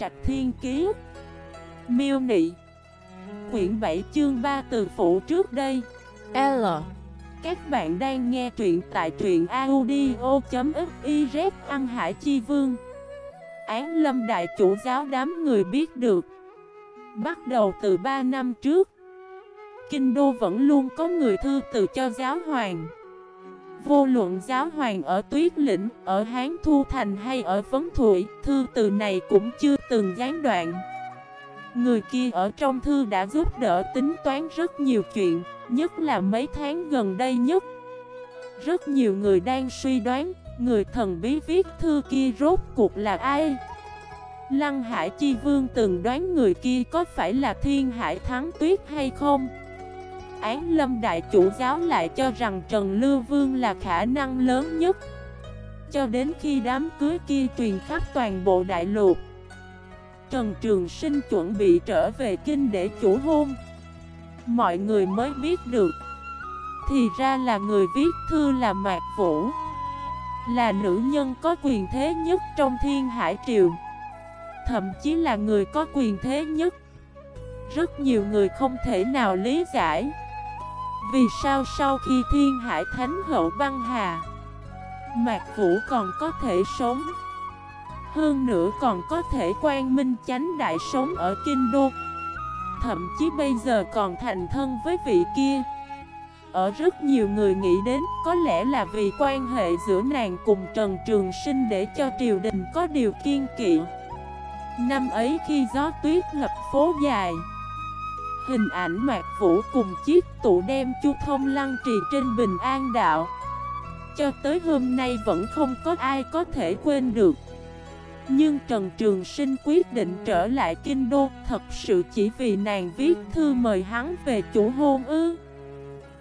Trạch Thiên Kiế Miêu Nị. Quyển 7 chương 3 từ phụ trước đây. L. Các bạn đang nghe truyện tại truyện audio.xyz Ăn Hải Chi Vương. Án lâm đại chủ giáo đám người biết được. Bắt đầu từ 3 năm trước. Kinh đô vẫn luôn có người thư từ cho giáo hoàng. Vô luận giáo hoàng ở Tuyết Lĩnh, ở Hán Thu Thành hay ở Vấn Thụy, thư từ này cũng chưa từng gián đoạn. Người kia ở trong thư đã giúp đỡ tính toán rất nhiều chuyện, nhất là mấy tháng gần đây nhất. Rất nhiều người đang suy đoán, người thần bí viết thư kia rốt cuộc là ai? Lăng Hải Chi Vương từng đoán người kia có phải là Thiên Hải Thắng Tuyết hay không? Án lâm đại chủ giáo lại cho rằng Trần Lưu Vương là khả năng lớn nhất. Cho đến khi đám cưới kia truyền khắp toàn bộ đại lục, Trần Trường Sinh chuẩn bị trở về kinh để chủ hôn. Mọi người mới biết được, Thì ra là người viết thư là Mạc Vũ, Là nữ nhân có quyền thế nhất trong thiên hải triều. Thậm chí là người có quyền thế nhất. Rất nhiều người không thể nào lý giải vì sao sau khi thiên hải thánh hậu băng hà, Mạc Vũ còn có thể sống? Hơn nữa còn có thể quan minh chánh đại sống ở Kinh Đô. Thậm chí bây giờ còn thành thân với vị kia. Ở rất nhiều người nghĩ đến, Có lẽ là vì quan hệ giữa nàng cùng Trần Trường Sinh Để cho triều đình có điều kiên kỵ. Năm ấy khi gió tuyết ngập phố dài Hình ảnh mạc vũ cùng chiếc tụ đem chu thông lăng trì trên bình an đạo. Cho tới hôm nay vẫn không có ai có thể quên được. Nhưng Trần Trường Sinh quyết định trở lại Kinh Đô, Thật sự chỉ vì nàng viết thư mời hắn về chủ hôn ư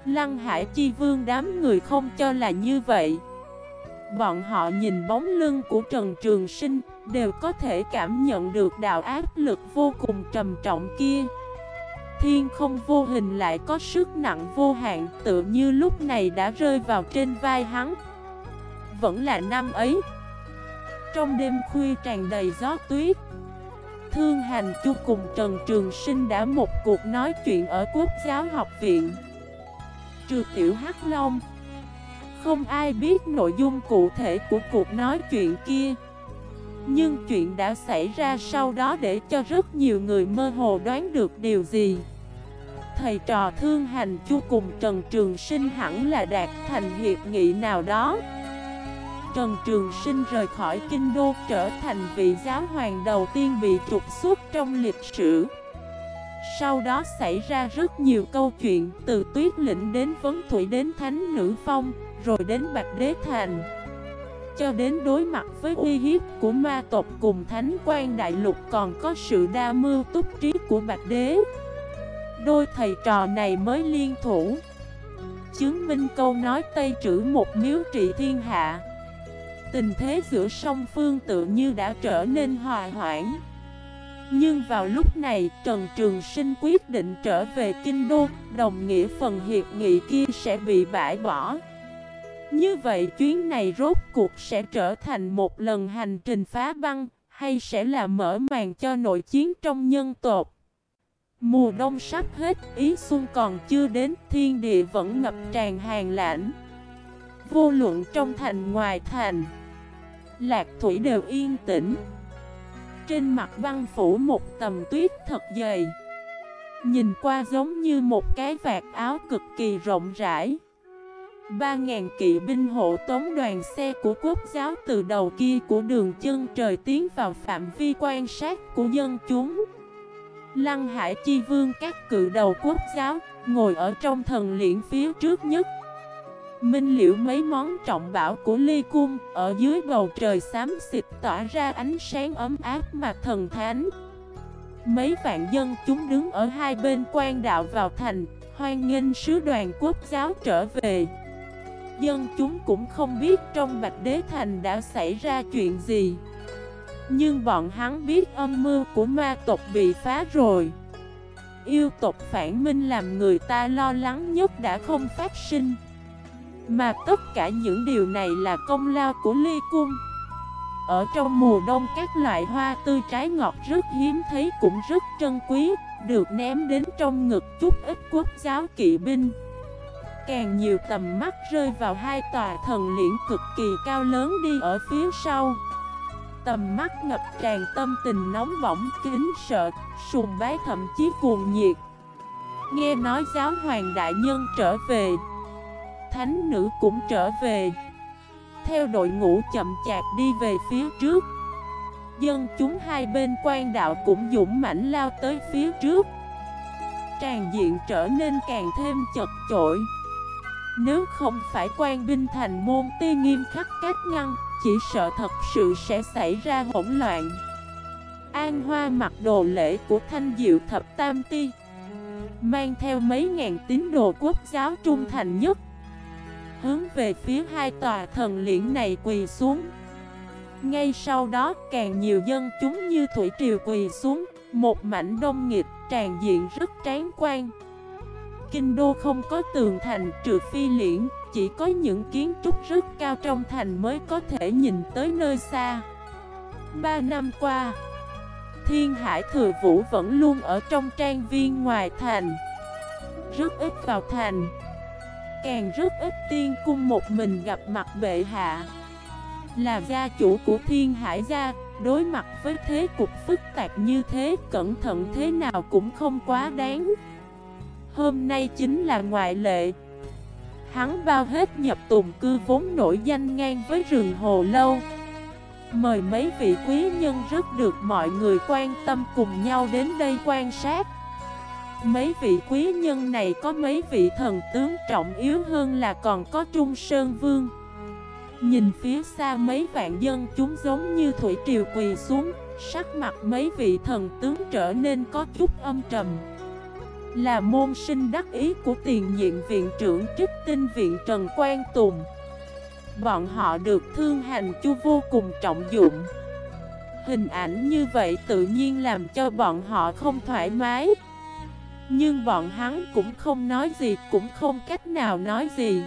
Lăng Hải Chi Vương đám người không cho là như vậy. Bọn họ nhìn bóng lưng của Trần Trường Sinh, Đều có thể cảm nhận được đạo áp lực vô cùng trầm trọng kia. Thiên không vô hình lại có sức nặng vô hạn, Tự như lúc này đã rơi vào trên vai hắn. Vẫn là năm ấy. Trong đêm khuya tràn đầy gió tuyết, Thương hành chu cùng Trần Trường Sinh đã một cuộc nói chuyện ở Quốc giáo học viện. Trừ tiểu Hắc Long, Không ai biết nội dung cụ thể của cuộc nói chuyện kia nhưng chuyện đã xảy ra sau đó để cho rất nhiều người mơ hồ đoán được điều gì. Thầy trò thương hành chu cùng Trần Trường Sinh hẳn là đạt thành hiệp nghị nào đó. Trần Trường Sinh rời khỏi kinh đô trở thành vị giáo hoàng đầu tiên bị trục xuất trong lịch sử. Sau đó xảy ra rất nhiều câu chuyện, từ tuyết lĩnh đến vấn thủy đến thánh nữ phong, Rồi đến Bạch Đế Thành cho đến đối mặt với uy hiếp của ma tộc cùng thánh quan đại lục còn có sự đa mưu túc trí của Bạch Đế. Đôi thầy trò này mới liên thủ, Chứng minh câu nói Tây trữ một miếu trị thiên hạ. Tình thế giữa song phương tự như đã trở nên hòa hoãn. Nhưng vào lúc này, Trần Trường Sinh quyết định trở về Kinh Đô, Đồng nghĩa phần hiệp nghị kia sẽ bị bãi bỏ như vậy chuyến này rốt cuộc sẽ trở thành một lần hành trình phá băng, hay sẽ là mở màn cho nội chiến trong nhân tộc? Mùa đông sắp hết, ý xuân còn chưa đến, thiên địa vẫn ngập tràn hàng lãnh. Vô luận trong thành ngoài thành, lạc thủy đều yên tĩnh. Trên mặt băng phủ một tầm tuyết thật dày. Nhìn qua giống như một cái vạt áo cực kỳ rộng rãi. Ba ngàn kỵ binh hộ tống đoàn xe của quốc giáo từ đầu kia của đường chân trời tiến vào phạm vi quan sát của dân chúng. Lăng Hải Chi Vương các cự đầu quốc giáo, ngồi ở trong thần liễn phía trước nhất. Minh liễu mấy món trọng bảo của ly cung, ở dưới bầu trời xám xịt tỏa ra ánh sáng ấm áp mà thần thánh. Mấy vạn dân chúng đứng ở hai bên quan đạo vào thành, hoan nghênh sứ đoàn quốc giáo trở về. Dân chúng cũng không biết trong Bạch Đế Thành đã xảy ra chuyện gì. Nhưng bọn hắn biết âm mưu của ma tộc bị phá rồi. Yêu tộc phản minh làm người ta lo lắng nhất đã không phát sinh. Mà tất cả những điều này là công lao của Ly Cung. Ở trong mùa đông các loại hoa tươi trái ngọt rất hiếm thấy cũng rất trân quý, Được ném đến trong ngực chút ít quốc giáo kỵ binh. Càng nhiều tầm mắt rơi vào hai tòa thần liễn cực kỳ cao lớn đi ở phía sau. Tầm mắt ngập tràn tâm tình nóng bỏng, kính sợ, sùng bái thậm chí cuồng nhiệt. Nghe nói giáo hoàng đại nhân trở về Thánh nữ cũng trở về. Theo đội ngũ chậm chạp đi về phía trước. Dân chúng hai bên quan đạo cũng dũng mãnh lao tới phía trước. Tràn diện trở nên càng thêm chật chội. Nếu không phải quan binh thành môn ti nghiêm khắc cách ngăn, Chỉ sợ thật sự sẽ xảy ra hỗn loạn. An Hoa mặc đồ lễ của thanh diệu thập tam ti, Mang theo mấy ngàn tín đồ quốc giáo trung thành nhất, Hướng về phía hai tòa thần liễn này quỳ xuống. Ngay sau đó, càng nhiều dân chúng như thủy triều quỳ xuống, Một mảnh đông nghịch tràn diện rất tráng quan. Kinh đô không có tường thành, trừ phi liễn, Chỉ có những kiến trúc rất cao trong thành mới có thể nhìn tới nơi xa. Ba năm qua, Thiên Hải Thừa Vũ vẫn luôn ở trong trang viên ngoài thành. Rất ít vào thành. Càng rất ít tiên cung một mình gặp mặt bệ hạ. Là gia chủ của Thiên Hải gia, Đối mặt với thế cục phức tạp như thế, Cẩn thận thế nào cũng không quá đáng. Hôm nay chính là ngoại lệ. Hắn bao hết nhập tùng cư vốn nổi danh ngang với rừng hồ lâu. Mời mấy vị quý nhân rất được mọi người quan tâm cùng nhau đến đây quan sát. Mấy vị quý nhân này có mấy vị thần tướng trọng yếu hơn là còn có Trung Sơn Vương. Nhìn phía xa mấy vạn dân chúng giống như thủy triều quỳ xuống, Sắc mặt mấy vị thần tướng trở nên có chút âm trầm. Là môn sinh đắc ý của tiền nhiệm viện trưởng trích tinh viện Trần Quang Tùng. Bọn họ được thương hành chu vô cùng trọng dụng. Hình ảnh như vậy tự nhiên làm cho bọn họ không thoải mái. Nhưng bọn hắn cũng không nói gì, Cũng không cách nào nói gì.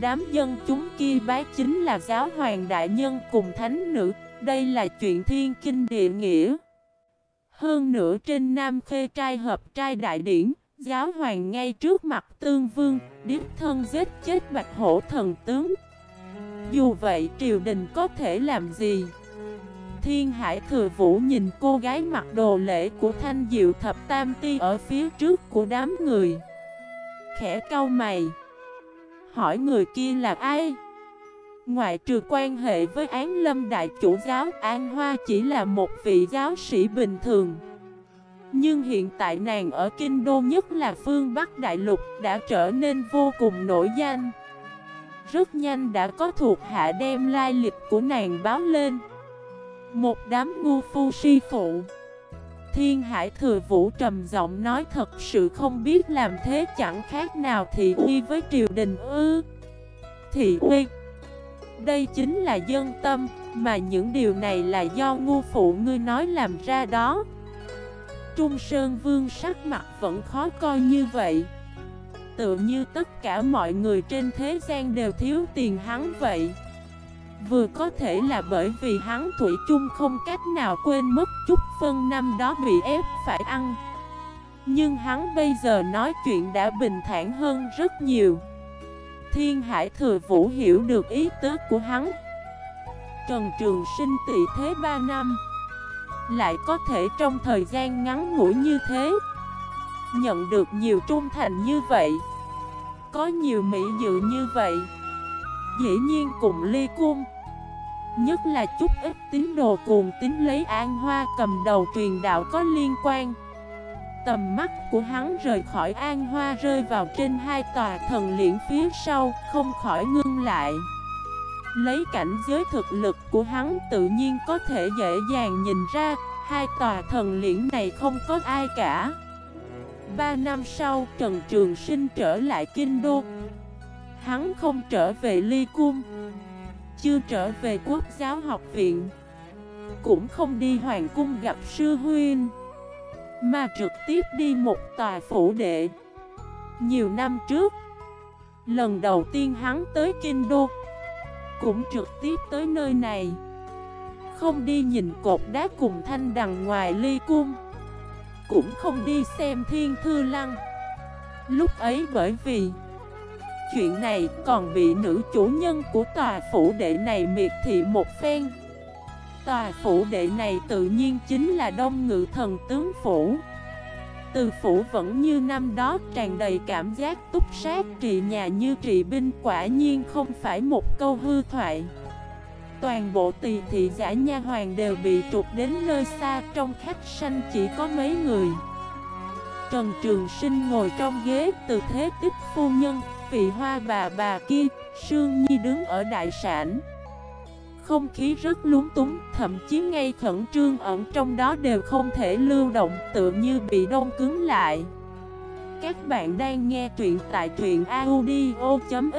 Đám dân chúng kia bái chính là giáo hoàng đại nhân cùng thánh nữ. Đây là chuyện thiên kinh địa nghĩa. Hơn nữa trên Nam Khê trai hợp trai đại điển, Giáo hoàng ngay trước mặt tương vương Điếp thân giết chết bạch hổ thần tướng dù vậy triều đình có thể làm gì? Thiên Hải Thừa Vũ nhìn cô gái mặc đồ lễ của Thanh Diệu Thập Tam Ti ở phía trước của đám người Khẽ cau mày Hỏi người kia là ai? Ngoại trừ quan hệ với án lâm đại chủ giáo An Hoa chỉ là một vị giáo sĩ bình thường. Nhưng hiện tại nàng ở Kinh Đô nhất là phương Bắc Đại Lục đã trở nên vô cùng nổi danh. Rất nhanh đã có thuộc hạ đem lai lịch của nàng báo lên. Một đám ngu phu si phụ. Thiên Hải Thừa Vũ trầm giọng nói, thật sự không biết làm thế chẳng khác nào thị uy với triều đình ư? Thị uy đây chính là dân tâm, Mà những điều này là do ngu phụ ngươi nói làm ra đó. Trung Sơn Vương sắc mặt vẫn khó coi như vậy. Tựa như tất cả mọi người trên thế gian đều thiếu tiền hắn vậy. Vừa có thể là bởi vì hắn Thủy chung không cách nào quên mất chút phân năm đó bị ép phải ăn. Nhưng hắn bây giờ nói chuyện đã bình thản hơn rất nhiều. Thiên Hải Thừa Vũ hiểu được ý tứ của hắn. Trần Trường Sinh tị thế 3 năm, Lại có thể trong thời gian ngắn ngủi như thế, Nhận được nhiều trung thành như vậy, Có nhiều mỹ dự như vậy, Dĩ nhiên cùng ly cung, Nhất là chút ít tín đồ cùng tín lấy an hoa cầm đầu truyền đạo có liên quan. Tầm mắt của hắn rời khỏi an hoa rơi vào trên hai tòa thần liễn phía sau Không khỏi ngưng lại. Lấy cảnh giới thực lực của hắn tự nhiên có thể dễ dàng nhìn ra Hai tòa thần liễn này không có ai cả. Ba năm sau, Trần Trường Sinh trở lại Kinh Đô. Hắn không trở về Ly Cung Chưa trở về Quốc giáo học viện Cũng không đi Hoàng Cung gặp Sư Huynh Mà trực tiếp đi một tòa phủ đệ. Nhiều năm trước, Lần đầu tiên hắn tới Kinh Đô Cũng trực tiếp tới nơi này. Không đi nhìn cột đá cùng thanh đằng ngoài ly cung, Cũng không đi xem thiên thư lăng. Lúc ấy bởi vì Chuyện này còn bị nữ chủ nhân của tòa phủ đệ này miệt thị một phen. Tòa phủ đệ này tự nhiên chính là đông ngự thần tướng phủ. Từ phủ vẫn như năm đó tràn đầy cảm giác túc sát trị nhà như trị binh quả nhiên không phải một câu hư thoại. Toàn bộ tỳ thị giả nha hoàng đều bị trục đến nơi xa trong khách sanh chỉ có mấy người. Trần Trường Sinh ngồi trong ghế từ thế tích phu nhân Vị hoa bà bà kia, Sương Nhi đứng ở đại sản không khí rất lúng túng, thậm chí ngay khẩn trương ẩn trong đó đều không thể lưu động tự như bị đông cứng lại. Các bạn đang nghe truyện tại truyện audio.fif